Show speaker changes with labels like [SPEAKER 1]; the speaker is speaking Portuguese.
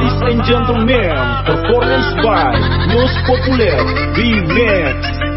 [SPEAKER 1] Ladies and gentlemen, performance by
[SPEAKER 2] Los Popular, B-Max.